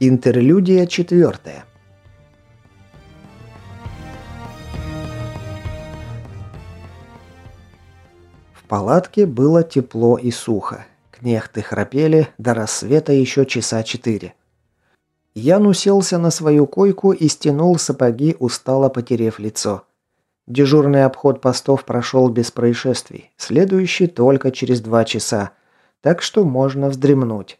Интерлюдия четвертая. В палатке было тепло и сухо. Кнехты храпели, до рассвета еще часа четыре. Ян уселся на свою койку и стянул сапоги, устало потерев лицо. Дежурный обход постов прошел без происшествий, следующий только через два часа, так что можно вздремнуть.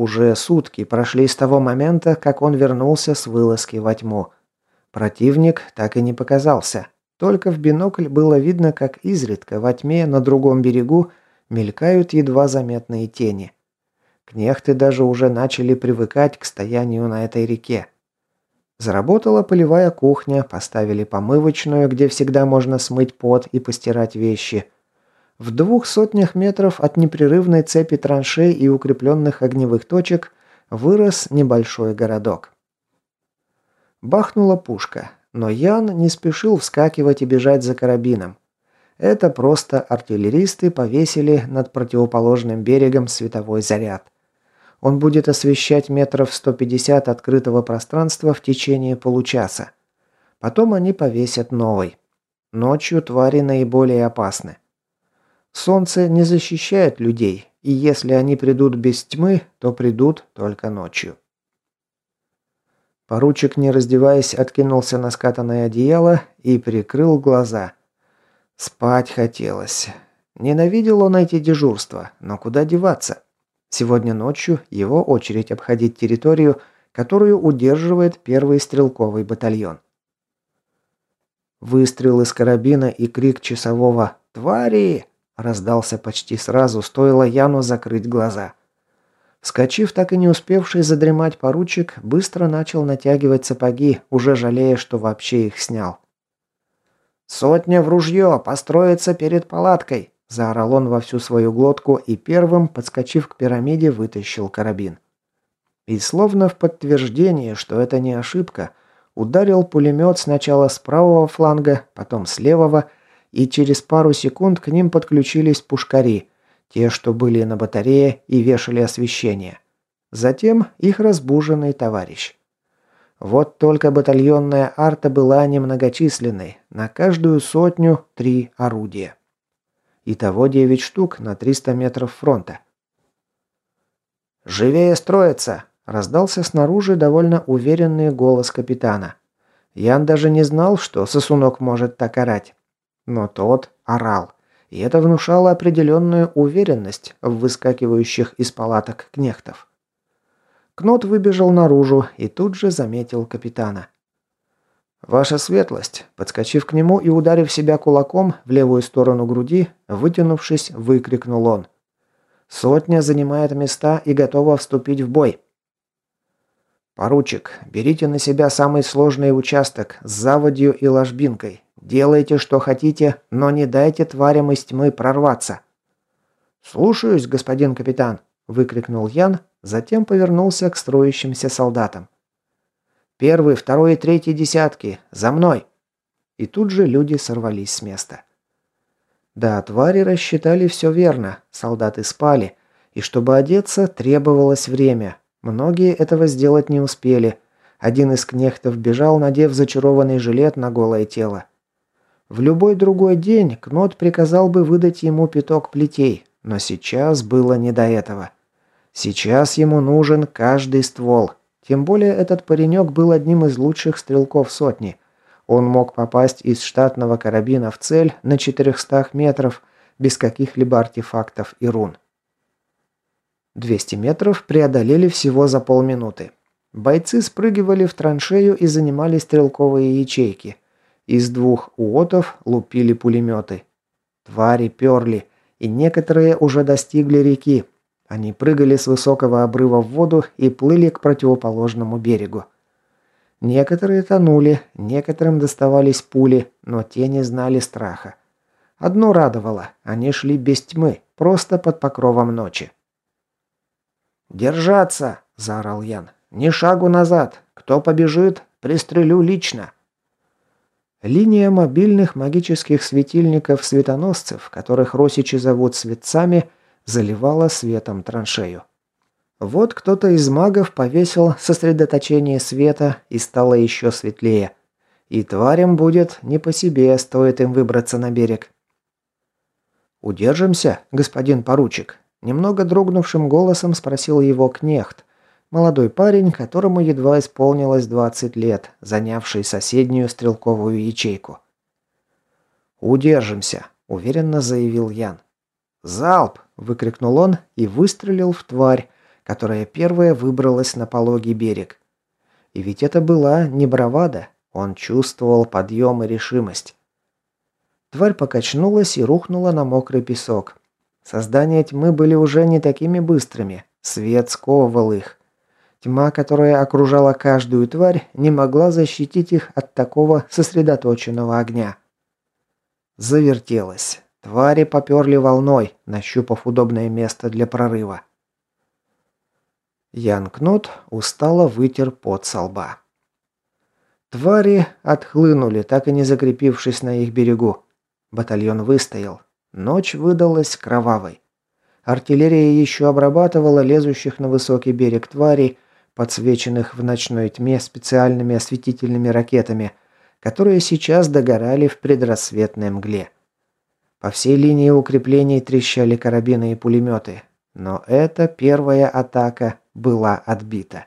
Уже сутки прошли с того момента, как он вернулся с вылазки во тьму. Противник так и не показался. Только в бинокль было видно, как изредка во тьме на другом берегу мелькают едва заметные тени. Кнехты даже уже начали привыкать к стоянию на этой реке. Заработала полевая кухня, поставили помывочную, где всегда можно смыть пот и постирать вещи – в двух сотнях метров от непрерывной цепи траншей и укрепленных огневых точек вырос небольшой городок. Бахнула пушка, но Ян не спешил вскакивать и бежать за карабином. Это просто артиллеристы повесили над противоположным берегом световой заряд. Он будет освещать метров 150 открытого пространства в течение получаса. Потом они повесят новый. Ночью твари наиболее опасны. Солнце не защищает людей, и если они придут без тьмы, то придут только ночью. Поручик, не раздеваясь, откинулся на скатанное одеяло и прикрыл глаза. Спать хотелось. Ненавидел он эти дежурства, но куда деваться? Сегодня ночью его очередь обходить территорию, которую удерживает первый стрелковый батальон. Выстрел из карабина и крик часового «Твари!» Раздался почти сразу, стоило Яну закрыть глаза. Вскочив, так и не успевший задремать поручик, быстро начал натягивать сапоги, уже жалея, что вообще их снял. «Сотня в ружье! Построиться перед палаткой!» Заорал он во всю свою глотку и первым, подскочив к пирамиде, вытащил карабин. И словно в подтверждение, что это не ошибка, ударил пулемет сначала с правого фланга, потом с левого, и через пару секунд к ним подключились пушкари, те, что были на батарее и вешали освещение. Затем их разбуженный товарищ. Вот только батальонная арта была немногочисленной, на каждую сотню три орудия. Итого девять штук на 300 метров фронта. «Живее строиться!» – раздался снаружи довольно уверенный голос капитана. Ян даже не знал, что сосунок может так орать. Но тот орал. И это внушало определенную уверенность в выскакивающих из палаток кнехтов. Кнот выбежал наружу и тут же заметил капитана. «Ваша светлость!» Подскочив к нему и ударив себя кулаком в левую сторону груди, вытянувшись, выкрикнул он. «Сотня занимает места и готова вступить в бой!» «Поручик, берите на себя самый сложный участок с заводью и ложбинкой. Делайте, что хотите, но не дайте тварям из тьмы прорваться». «Слушаюсь, господин капитан», – выкрикнул Ян, затем повернулся к строящимся солдатам. «Первый, второй и третий десятки! За мной!» И тут же люди сорвались с места. Да, твари рассчитали все верно, солдаты спали, и чтобы одеться, требовалось время. Многие этого сделать не успели. Один из кнехтов бежал, надев зачарованный жилет на голое тело. В любой другой день Кнот приказал бы выдать ему пяток плетей, но сейчас было не до этого. Сейчас ему нужен каждый ствол. Тем более этот паренек был одним из лучших стрелков сотни. Он мог попасть из штатного карабина в цель на 400 метров без каких-либо артефактов и рун. 200 метров преодолели всего за полминуты. Бойцы спрыгивали в траншею и занимали стрелковые ячейки. Из двух уотов лупили пулеметы. Твари перли, и некоторые уже достигли реки. Они прыгали с высокого обрыва в воду и плыли к противоположному берегу. Некоторые тонули, некоторым доставались пули, но те не знали страха. Одно радовало – они шли без тьмы, просто под покровом ночи. «Держаться!» – заорал Ян. «Ни шагу назад! Кто побежит, пристрелю лично!» Линия мобильных магических светильников-светоносцев, которых росичи зовут светцами, заливала светом траншею. Вот кто-то из магов повесил сосредоточение света и стало еще светлее. И тварям будет не по себе, стоит им выбраться на берег. «Удержимся, господин поручик?» Немного дрогнувшим голосом спросил его Кнехт, молодой парень, которому едва исполнилось 20 лет, занявший соседнюю стрелковую ячейку. «Удержимся», – уверенно заявил Ян. «Залп!» – выкрикнул он и выстрелил в тварь, которая первая выбралась на пологий берег. И ведь это была не бравада, он чувствовал подъем и решимость. Тварь покачнулась и рухнула на мокрый песок. Создания тьмы были уже не такими быстрыми, свет сковывал их. Тьма, которая окружала каждую тварь, не могла защитить их от такого сосредоточенного огня. Завертелась. Твари поперли волной, нащупав удобное место для прорыва. Ян Кнут устало вытер пот со лба. Твари отхлынули, так и не закрепившись на их берегу. Батальон выстоял. Ночь выдалась кровавой. Артиллерия еще обрабатывала лезущих на высокий берег тварей, подсвеченных в ночной тьме специальными осветительными ракетами, которые сейчас догорали в предрассветной мгле. По всей линии укреплений трещали карабины и пулеметы, но эта первая атака была отбита.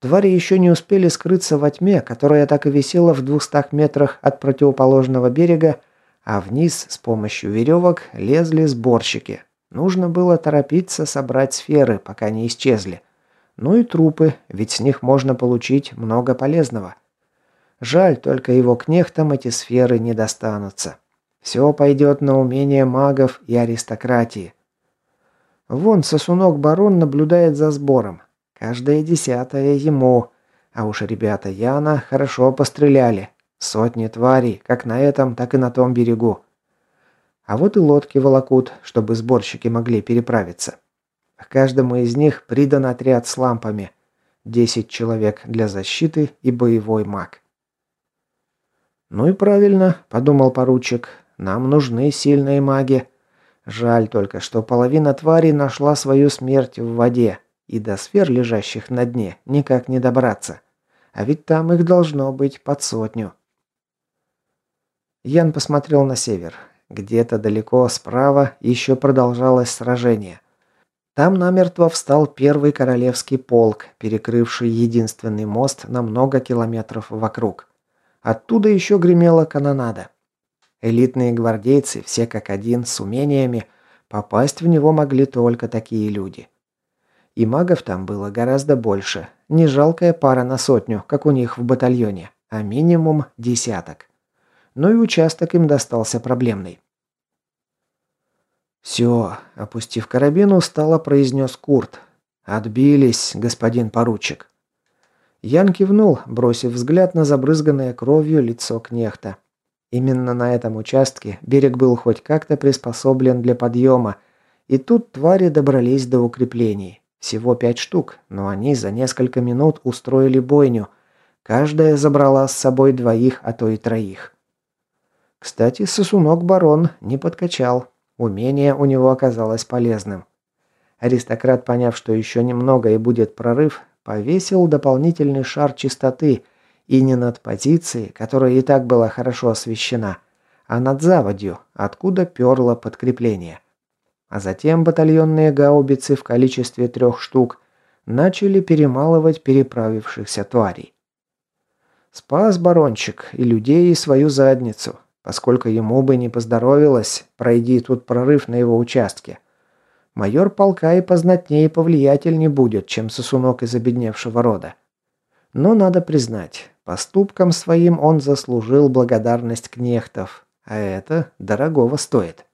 Твари еще не успели скрыться во тьме, которая так и висела в двухстах метрах от противоположного берега, а вниз с помощью веревок лезли сборщики. Нужно было торопиться собрать сферы, пока не исчезли. Ну и трупы, ведь с них можно получить много полезного. Жаль, только его кнехтам эти сферы не достанутся. Все пойдет на умение магов и аристократии. Вон сосунок-барон наблюдает за сбором. Каждая десятая ему. А уж ребята Яна хорошо постреляли. Сотни тварей, как на этом, так и на том берегу. А вот и лодки волокут, чтобы сборщики могли переправиться. К каждому из них придан отряд с лампами. Десять человек для защиты и боевой маг. «Ну и правильно», — подумал поручик. «Нам нужны сильные маги. Жаль только, что половина тварей нашла свою смерть в воде, и до сфер, лежащих на дне, никак не добраться. А ведь там их должно быть под сотню». Ян посмотрел на север. Где-то далеко справа еще продолжалось сражение. Там намертво встал первый королевский полк, перекрывший единственный мост на много километров вокруг. Оттуда еще гремела канонада. Элитные гвардейцы, все как один, с умениями, попасть в него могли только такие люди. И магов там было гораздо больше. Не жалкая пара на сотню, как у них в батальоне, а минимум десяток. Но и участок им достался проблемный. «Все», — опустив карабин, устало произнес Курт. «Отбились, господин поручик». Ян кивнул, бросив взгляд на забрызганное кровью лицо кнехта. Именно на этом участке берег был хоть как-то приспособлен для подъема, и тут твари добрались до укреплений. Всего пять штук, но они за несколько минут устроили бойню. Каждая забрала с собой двоих, а то и троих. Кстати, сосунок-барон не подкачал. Умение у него оказалось полезным. Аристократ, поняв, что еще немного и будет прорыв, повесил дополнительный шар чистоты – и не над позицией, которая и так была хорошо освещена, а над заводью, откуда перло подкрепление. А затем батальонные гаубицы в количестве трех штук начали перемалывать переправившихся тварей. Спас барончик и людей, и свою задницу, поскольку ему бы не поздоровилось, пройди тут прорыв на его участке. Майор полка и познатнее и повлиятель не будет, чем сосунок из обедневшего рода. Но надо признать, Поступком своим он заслужил благодарность кнехтов, а это дорогого стоит.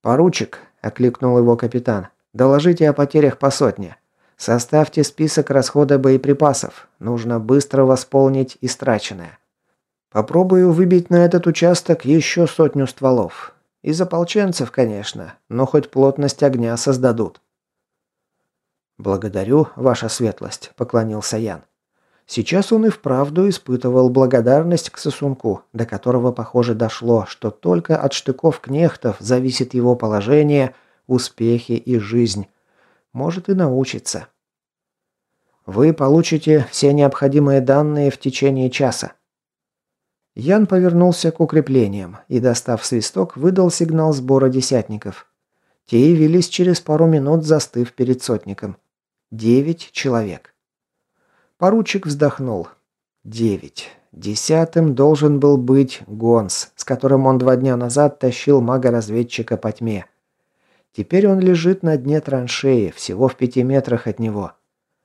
«Поручик», — окликнул его капитан, — «доложите о потерях по сотне. Составьте список расхода боеприпасов. Нужно быстро восполнить истраченное. Попробую выбить на этот участок еще сотню стволов. Из ополченцев, конечно, но хоть плотность огня создадут». «Благодарю, ваша светлость», — поклонился Ян. Сейчас он и вправду испытывал благодарность к сосунку, до которого, похоже, дошло, что только от штыков кнехтов зависит его положение успехи и жизнь. Может и научится. Вы получите все необходимые данные в течение часа. Ян повернулся к укреплениям и, достав свисток, выдал сигнал сбора десятников. Те явились через пару минут, застыв перед сотником. Девять человек. Поручик вздохнул. Девять. Десятым должен был быть Гонс, с которым он два дня назад тащил мага-разведчика по тьме. Теперь он лежит на дне траншеи, всего в пяти метрах от него.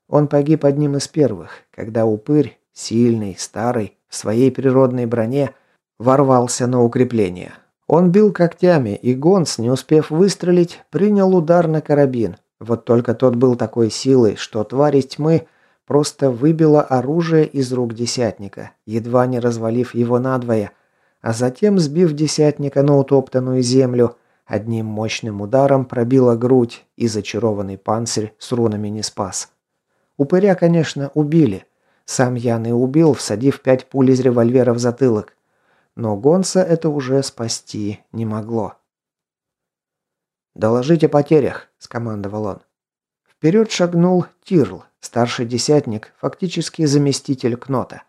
Он погиб одним из первых, когда упырь, сильный, старый, в своей природной броне, ворвался на укрепление. Он бил когтями, и Гонс, не успев выстрелить, принял удар на карабин. Вот только тот был такой силой, что тварь из тьмы просто выбила оружие из рук десятника, едва не развалив его надвое, а затем, сбив десятника на утоптанную землю, одним мощным ударом пробила грудь и зачарованный панцирь с рунами не спас. Упыря, конечно, убили. Сам Ян и убил, всадив пять пуль из револьвера в затылок. Но Гонса это уже спасти не могло. «Доложите о потерях», – скомандовал он. Вперед шагнул Тирл, старший десятник, фактически заместитель Кнота.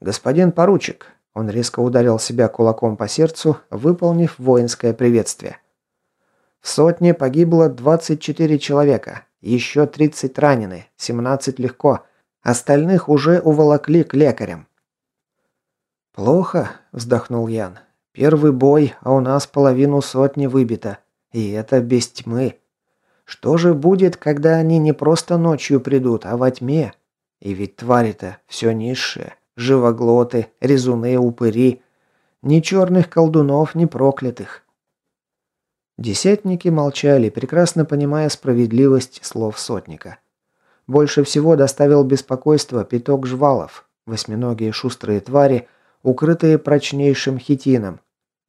«Господин поручик», – он резко ударил себя кулаком по сердцу, выполнив воинское приветствие. В сотне погибло 24 человека, еще 30 ранены, 17 легко, остальных уже уволокли к лекарям. «Плохо», – вздохнул Ян. «Первый бой, а у нас половину сотни выбито. И это без тьмы. Что же будет, когда они не просто ночью придут, а во тьме? И ведь твари-то все низшие. Живоглоты, резуны, упыри. Ни черных колдунов, ни проклятых. Десятники молчали, прекрасно понимая справедливость слов сотника. Больше всего доставил беспокойство пяток жвалов, восьминогие шустрые твари, укрытые прочнейшим хитином.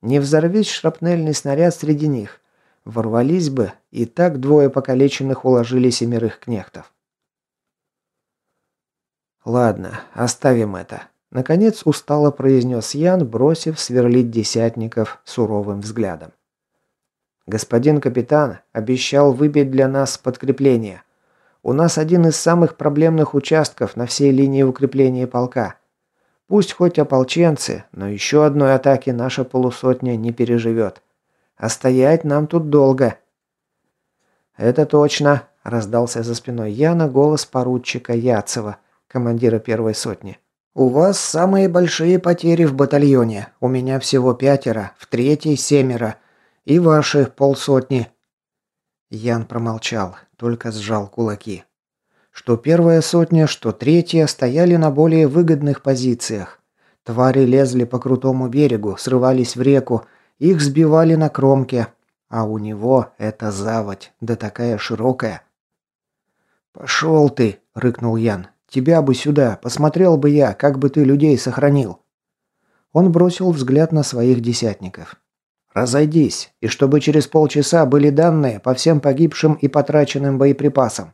Не взорвись шрапнельный снаряд среди них, Ворвались бы, и так двое покалеченных уложили семерых кнехтов. «Ладно, оставим это», — наконец устало произнес Ян, бросив сверлить десятников суровым взглядом. «Господин капитан обещал выбить для нас подкрепление. У нас один из самых проблемных участков на всей линии укрепления полка. Пусть хоть ополченцы, но еще одной атаки наша полусотня не переживет. А стоять нам тут долго». «Это точно», – раздался за спиной Яна голос поручика Яцева, командира первой сотни. «У вас самые большие потери в батальоне. У меня всего пятеро, в третьей семеро. И ваши полсотни». Ян промолчал, только сжал кулаки. Что первая сотня, что третья стояли на более выгодных позициях. Твари лезли по крутому берегу, срывались в реку, их сбивали на кромке, а у него эта заводь, да такая широкая. «Пошел ты!» – рыкнул Ян. «Тебя бы сюда, посмотрел бы я, как бы ты людей сохранил». Он бросил взгляд на своих десятников. «Разойдись, и чтобы через полчаса были данные по всем погибшим и потраченным боеприпасам.